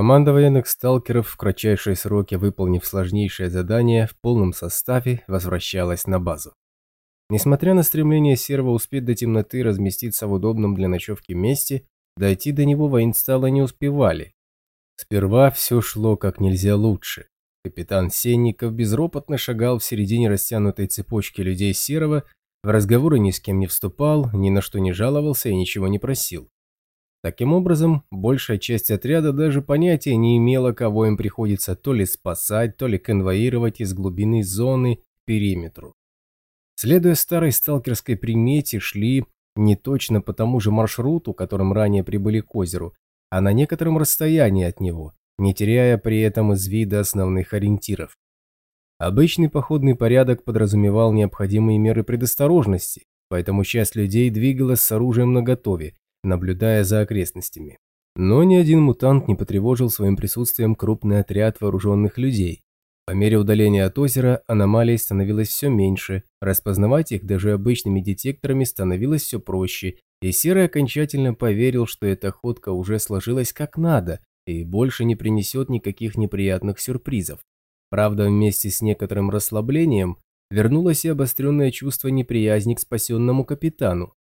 Команда военных сталкеров, в кратчайшие сроки выполнив сложнейшее задание, в полном составе возвращалась на базу. Несмотря на стремление Серва успеть до темноты разместиться в удобном для ночевки месте, дойти до него воинстала не успевали. Сперва все шло как нельзя лучше. Капитан Сенников безропотно шагал в середине растянутой цепочки людей Серого, в разговоры ни с кем не вступал, ни на что не жаловался и ничего не просил. Таким образом, большая часть отряда даже понятия не имела, кого им приходится то ли спасать, то ли конвоировать из глубины зоны к периметру. Следуя старой сталкерской примете, шли не точно по тому же маршруту, которым ранее прибыли к озеру, а на некотором расстоянии от него, не теряя при этом из вида основных ориентиров. Обычный походный порядок подразумевал необходимые меры предосторожности, поэтому часть людей двигалась с оружием наготове, наблюдая за окрестностями. Но ни один мутант не потревожил своим присутствием крупный отряд вооруженных людей, по мере удаления от озера аномалий становилось все меньше, распознавать их даже обычными детекторами становилось все проще, и Серый окончательно поверил, что эта ходка уже сложилась как надо и больше не принесет никаких неприятных сюрпризов. Правда, вместе с некоторым расслаблением вернулось и обостренное чувство неприязни к спасенному капитану.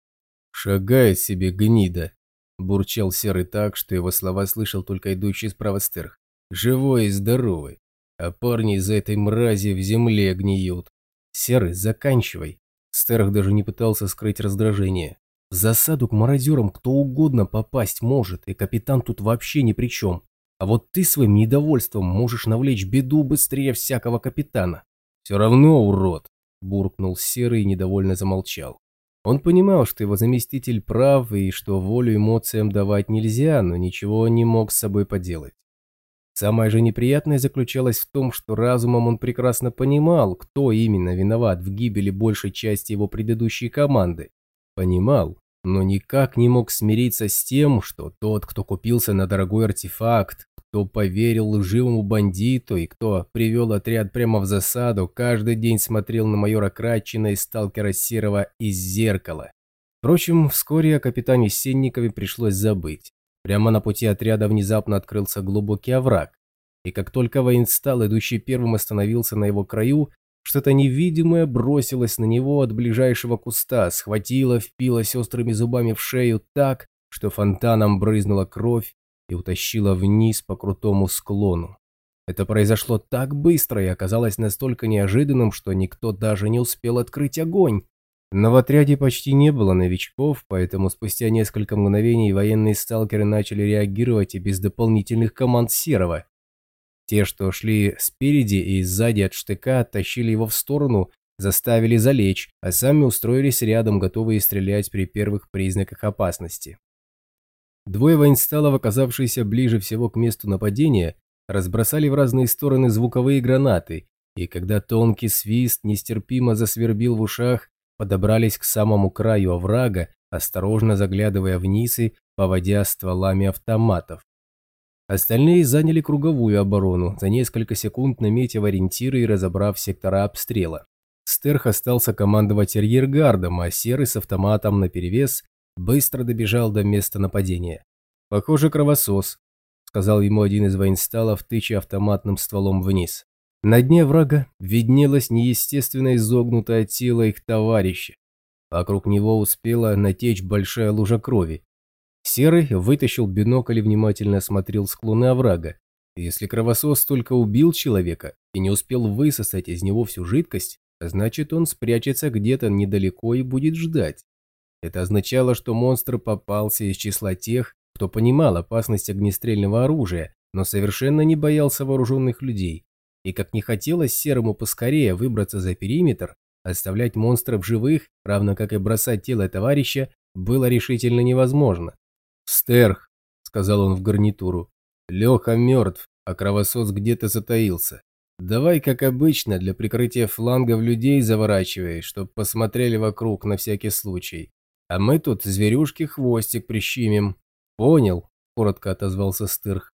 «Шагай себе, гнида!» – бурчал Серый так, что его слова слышал только идущий справа стерх. «Живой и здоровый!» А парни из этой мрази в земле гниют. Серый, заканчивай. Стерх даже не пытался скрыть раздражение. В засаду к мародерам кто угодно попасть может, и капитан тут вообще ни при чем. А вот ты своим недовольством можешь навлечь беду быстрее всякого капитана. Все равно, урод, буркнул Серый и недовольно замолчал. Он понимал, что его заместитель прав и что волю эмоциям давать нельзя, но ничего не мог с собой поделать. Самое же неприятное заключалось в том, что разумом он прекрасно понимал, кто именно виноват в гибели большей части его предыдущей команды. Понимал, но никак не мог смириться с тем, что тот, кто купился на дорогой артефакт, кто поверил лживому бандиту и кто привел отряд прямо в засаду, каждый день смотрел на майора Кратчина и сталкера Серого из зеркала. Впрочем, вскоре о капитане Сенникове пришлось забыть. Прямо на пути отряда внезапно открылся глубокий овраг, и как только воинстал, идущий первым, остановился на его краю, что-то невидимое бросилось на него от ближайшего куста, схватило, впилось острыми зубами в шею так, что фонтаном брызнула кровь и утащила вниз по крутому склону. Это произошло так быстро и оказалось настолько неожиданным, что никто даже не успел открыть огонь. Но в отряде почти не было новичков, поэтому спустя несколько мгновений военные сталкеры начали реагировать и без дополнительных команд Серого. Те, что шли спереди и сзади от штыка, оттащили его в сторону, заставили залечь, а сами устроились рядом, готовые стрелять при первых признаках опасности. Двое воинсталов, оказавшиеся ближе всего к месту нападения, разбросали в разные стороны звуковые гранаты, и когда тонкий свист нестерпимо засвербил в ушах, подобрались к самому краю оврага, осторожно заглядывая вниз и поводя стволами автоматов. Остальные заняли круговую оборону, за несколько секунд наметив ориентиры и разобрав сектора обстрела. Стерх остался командовать арьергардом, а Серый с автоматом наперевес быстро добежал до места нападения. «Похоже, кровосос», — сказал ему один из воинсталов, тыча автоматным стволом вниз. На дне врага виднелось неестественно изогнутое тело их товарища. Вокруг него успела натечь большая лужа крови. Серый вытащил бинокль и внимательно осмотрел склоны оврага. Если кровосос только убил человека и не успел высосать из него всю жидкость, значит он спрячется где-то недалеко и будет ждать. Это означало, что монстр попался из числа тех, кто понимал опасность огнестрельного оружия, но совершенно не боялся вооруженных людей и как не хотелось Серому поскорее выбраться за периметр, оставлять монстров живых, равно как и бросать тело товарища, было решительно невозможно. «Стерх», — сказал он в гарнитуру, — «Леха мертв, а кровосос где-то затаился. Давай, как обычно, для прикрытия флангов людей заворачивай, чтоб посмотрели вокруг на всякий случай. А мы тут зверюшки хвостик прищемим». «Понял», — коротко отозвался Стырх.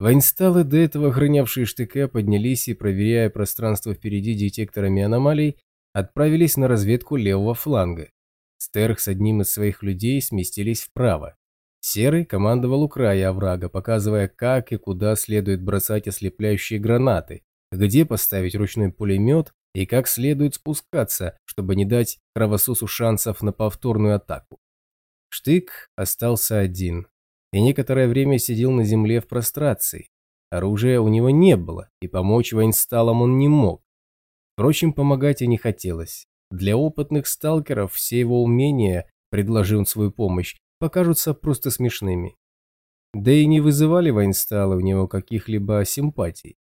Воинсталы, до этого охранявшие штыка, поднялись и, проверяя пространство впереди детекторами аномалий, отправились на разведку левого фланга. Стерх с одним из своих людей сместились вправо. Серый командовал у края оврага, показывая, как и куда следует бросать ослепляющие гранаты, где поставить ручной пулемет и как следует спускаться, чтобы не дать кровососу шансов на повторную атаку. Штык остался один и некоторое время сидел на земле в прострации. Оружия у него не было, и помочь воинсталам он не мог. Впрочем, помогать и не хотелось. Для опытных сталкеров все его умения, предложил он свою помощь, покажутся просто смешными. Да и не вызывали воинсталы у него каких-либо симпатий.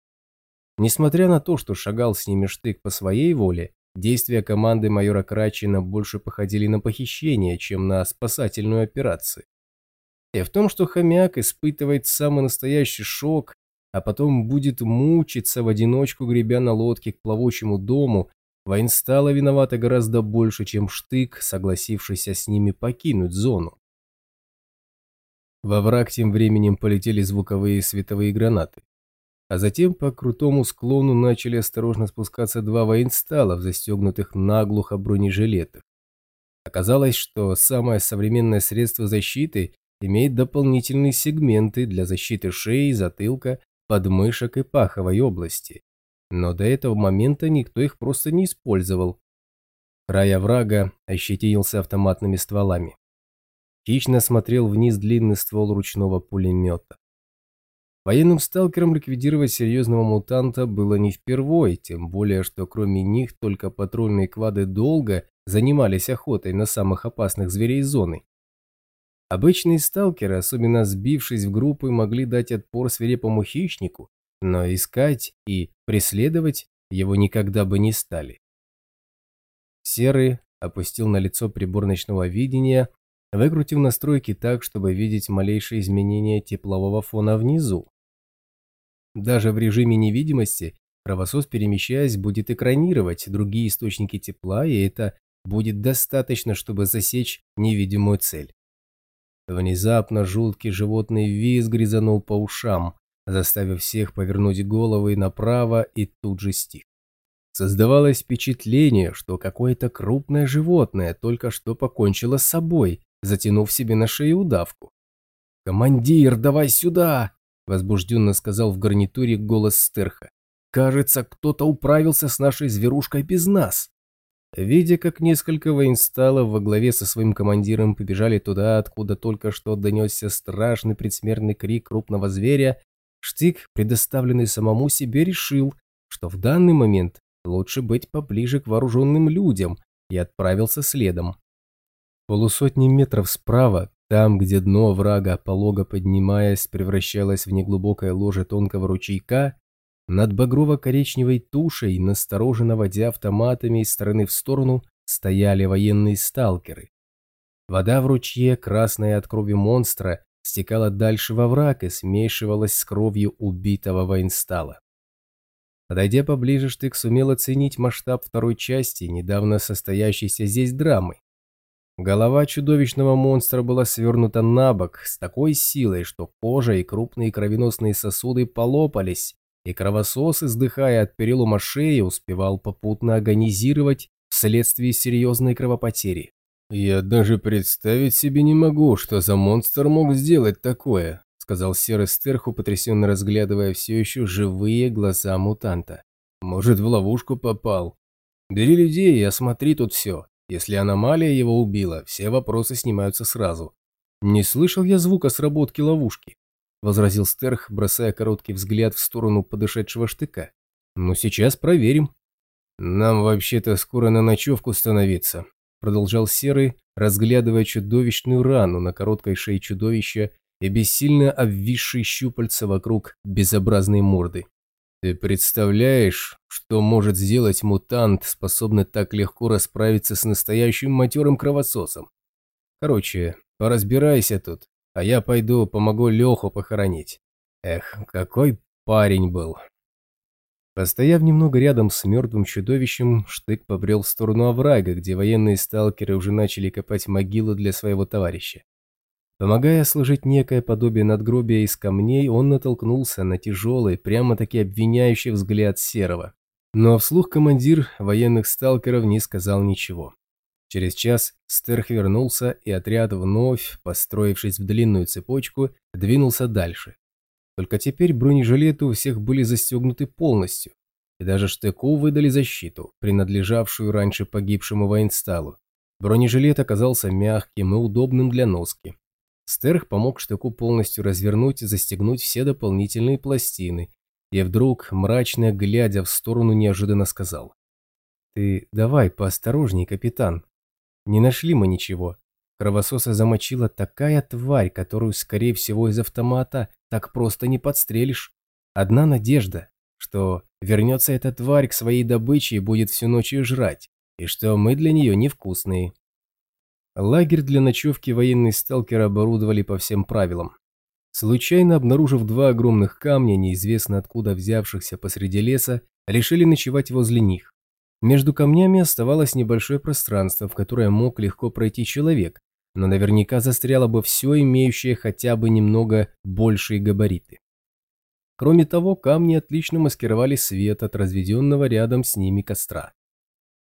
Несмотря на то, что шагал с ними штык по своей воле, действия команды майора Крачина больше походили на похищение, чем на спасательную операцию. И в том, что хомяк испытывает самый настоящий шок, а потом будет мучиться в одиночку, гребя на лодке к плавучему дому, воинстала виновата гораздо больше, чем штык, согласившийся с ними покинуть зону. Во враг тем временем полетели звуковые световые гранаты. А затем по крутому склону начали осторожно спускаться два воинстала в застегнутых наглухо бронежилетах. Оказалось, что самое современное средство защиты имеет дополнительные сегменты для защиты шеи, затылка, подмышек и паховой области. Но до этого момента никто их просто не использовал. Край врага ощетинился автоматными стволами хищно смотрел вниз длинный ствол ручного пулемета. Военным сталкерам ликвидировать серьезного мутанта было не впервой, тем более, что кроме них только патрульные квады долго занимались охотой на самых опасных зверей зоны. Обычные сталкеры, особенно сбившись в группы, могли дать отпор свирепому хищнику, но искать и преследовать его никогда бы не стали. Серый опустил на лицо прибор ночного видения выкрутив настройки так, чтобы видеть малейшие изменения теплового фона внизу. Даже в режиме невидимости кровосос, перемещаясь, будет экранировать другие источники тепла, и это будет достаточно, чтобы засечь невидимую цель. Внезапно жуткий животный визг грязанул по ушам, заставив всех повернуть головы направо и тут же стих. Создавалось впечатление, что какое-то крупное животное только что покончило с собой, затянув себе на шею удавку. «Командир, давай сюда!» – возбужденно сказал в гарнитуре голос Стерха. «Кажется, кто-то управился с нашей зверушкой без нас». Видя, как несколько воинсталов во главе со своим командиром побежали туда, откуда только что донесся страшный предсмертный крик крупного зверя, Штык, предоставленный самому себе, решил, что в данный момент лучше быть поближе к вооруженным людям, и отправился следом. Полусотни метров справа, там, где дно врага, полого поднимаясь, превращалось в неглубокое ложе тонкого ручейка, над багрово-коричневой тушей, настороженно водя автоматами из стороны в сторону, стояли военные сталкеры. Вода в ручье, красная от крови монстра, стекала дальше во враг и смешивалась с кровью убитого воинстала. Подойдя поближе, Штык сумел оценить масштаб второй части, недавно состоящейся здесь драмы. Голова чудовищного монстра была свернута на бок с такой силой, что кожа и крупные кровеносные сосуды полопались, и кровосос, издыхая от перелома шеи, успевал попутно агонизировать вследствие серьезной кровопотери. «Я даже представить себе не могу, что за монстр мог сделать такое», сказал Серый Стерху, потрясенно разглядывая все еще живые глаза мутанта. «Может, в ловушку попал? Бери людей и осмотри тут все. Если аномалия его убила, все вопросы снимаются сразу. «Не слышал я звука сработки ловушки», – возразил Стерх, бросая короткий взгляд в сторону подошедшего штыка. «Ну, сейчас проверим». «Нам вообще-то скоро на ночевку становиться», – продолжал Серый, разглядывая чудовищную рану на короткой шее чудовища и бессильно обвисшие щупальца вокруг безобразной морды. Ты представляешь, что может сделать мутант, способный так легко расправиться с настоящим матерым кровососом? Короче, поразбирайся тут, а я пойду помогу Леху похоронить. Эх, какой парень был. Постояв немного рядом с мертвым чудовищем, Штык побрел в сторону оврага, где военные сталкеры уже начали копать могилу для своего товарища. Помогая служить некое подобие надгробия из камней, он натолкнулся на тяжелый, прямо-таки обвиняющий взгляд Серого. Но вслух командир военных сталкеров не сказал ничего. Через час Стерх вернулся, и отряд, вновь построившись в длинную цепочку, двинулся дальше. Только теперь бронежилеты у всех были застегнуты полностью, и даже штыку выдали защиту, принадлежавшую раньше погибшему воинсталу. Бронежилет оказался мягким и удобным для носки. Стерх помог штыку полностью развернуть и застегнуть все дополнительные пластины, и вдруг, мрачно глядя в сторону, неожиданно сказал. «Ты давай поосторожней, капитан. Не нашли мы ничего. Кровососа замочила такая тварь, которую, скорее всего, из автомата так просто не подстрелишь. Одна надежда, что вернется эта тварь к своей добыче и будет всю ночь ее жрать, и что мы для нее невкусные. Лагерь для ночевки военные сталкеры оборудовали по всем правилам. Случайно обнаружив два огромных камня, неизвестно откуда взявшихся посреди леса, решили ночевать возле них. Между камнями оставалось небольшое пространство, в которое мог легко пройти человек, но наверняка застряло бы все имеющее хотя бы немного большие габариты. Кроме того, камни отлично маскировали свет от разведенного рядом с ними костра.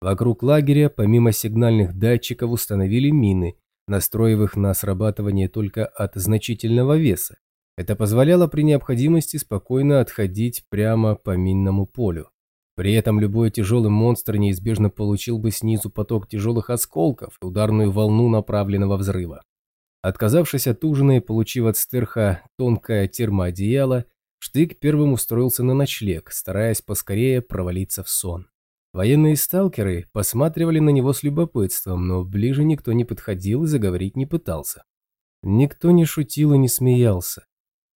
Вокруг лагеря, помимо сигнальных датчиков, установили мины, настроив их на срабатывание только от значительного веса. Это позволяло при необходимости спокойно отходить прямо по минному полю. При этом любой тяжелый монстр неизбежно получил бы снизу поток тяжелых осколков и ударную волну направленного взрыва. Отказавшись от ужина и получив от стерха тонкое термоодеяло, Штык первым устроился на ночлег, стараясь поскорее провалиться в сон. Военные сталкеры посматривали на него с любопытством, но ближе никто не подходил и заговорить не пытался. Никто не шутил и не смеялся.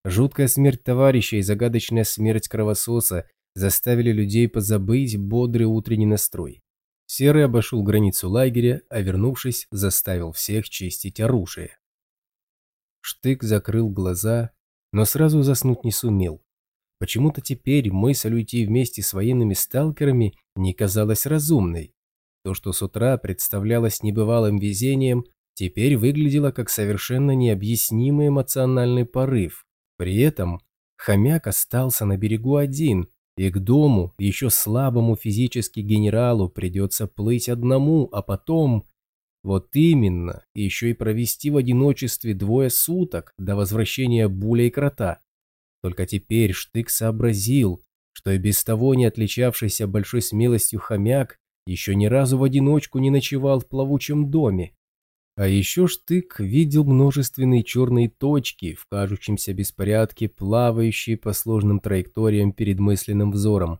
Жуткая смерть товарища и загадочная смерть кровососа заставили людей позабыть бодрый утренний настрой. Серый обошел границу лагеря, а вернувшись, заставил всех чистить оружие. Штык закрыл глаза, но сразу заснуть не сумел. Почему-то теперь мысль уйти вместе с военными сталкерами не казалась разумной. То, что с утра представлялось небывалым везением, теперь выглядело как совершенно необъяснимый эмоциональный порыв. При этом хомяк остался на берегу один, и к дому, еще слабому физически генералу, придется плыть одному, а потом... Вот именно, еще и провести в одиночестве двое суток до возвращения Буля и Крота. Только теперь Штык сообразил, что и без того не отличавшийся большой смелостью хомяк еще ни разу в одиночку не ночевал в плавучем доме. А еще Штык видел множественные черные точки в кажущемся беспорядке, плавающие по сложным траекториям перед мысленным взором.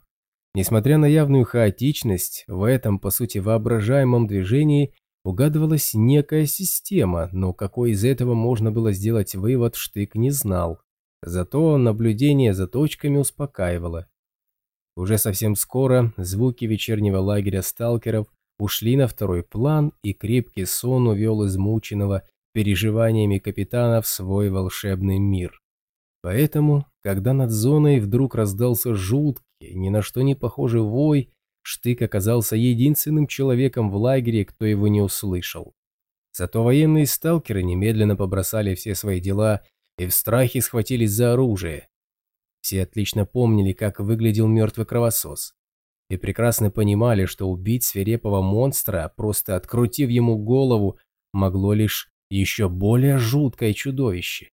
Несмотря на явную хаотичность, в этом, по сути, воображаемом движении угадывалась некая система, но какой из этого можно было сделать вывод, Штык не знал. Зато наблюдение за точками успокаивало. Уже совсем скоро звуки вечернего лагеря сталкеров ушли на второй план, и крепкий сон увел измученного переживаниями капитана в свой волшебный мир. Поэтому, когда над зоной вдруг раздался жуткий, ни на что не похожий вой, Штык оказался единственным человеком в лагере, кто его не услышал. Зато военные сталкеры немедленно побросали все свои дела и в страхе схватились за оружие. Все отлично помнили, как выглядел мертвый кровосос и прекрасно понимали, что убить свирепого монстра, просто открутив ему голову, могло лишь еще более жуткое чудовище.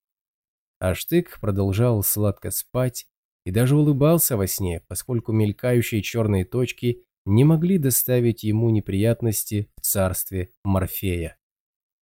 А Штык продолжал сладко спать и даже улыбался во сне, поскольку мелькающие черные точки не могли доставить ему неприятности в царстве Морфея.